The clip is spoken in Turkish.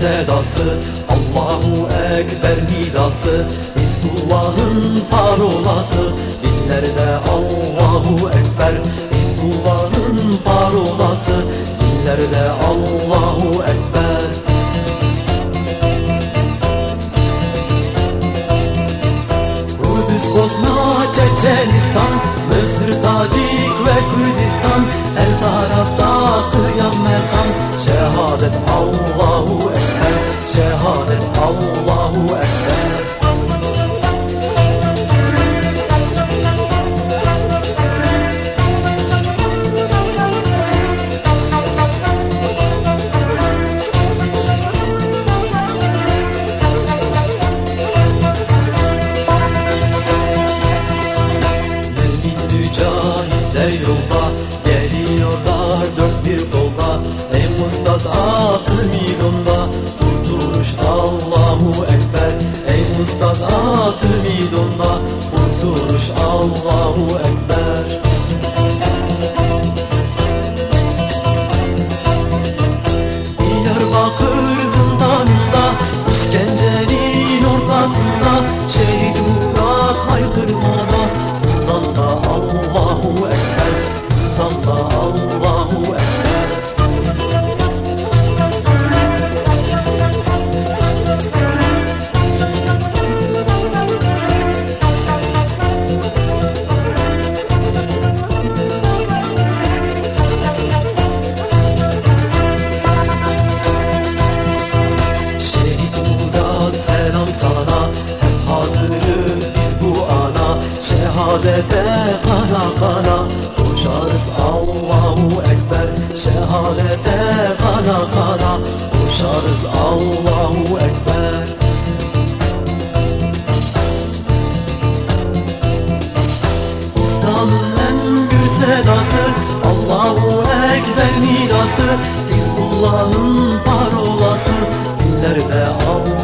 sedası Allahu Ekber nidası Hizbullah'ın parolası. Dillerde Allahu Ekber Hizbullah'ın parolası. Dillerde Allahu Ekber. Kudüs, Bosna, Çeçenistan Mısır, Tacik ve Kürdistan. Her tarafta Şehadet Allahu Kurtuluş Allahu Ekber. Ey mustasatı midonda Kurtuluş Allahu Ekber cennete kana kana Koşarız. Allahu Ekber. Şehadete kana kana Koşarız. Allahu Ekber. Kurtanın en güzel asır Allahu Ekber nidası Hizullah'ın parolası Dillerde Allah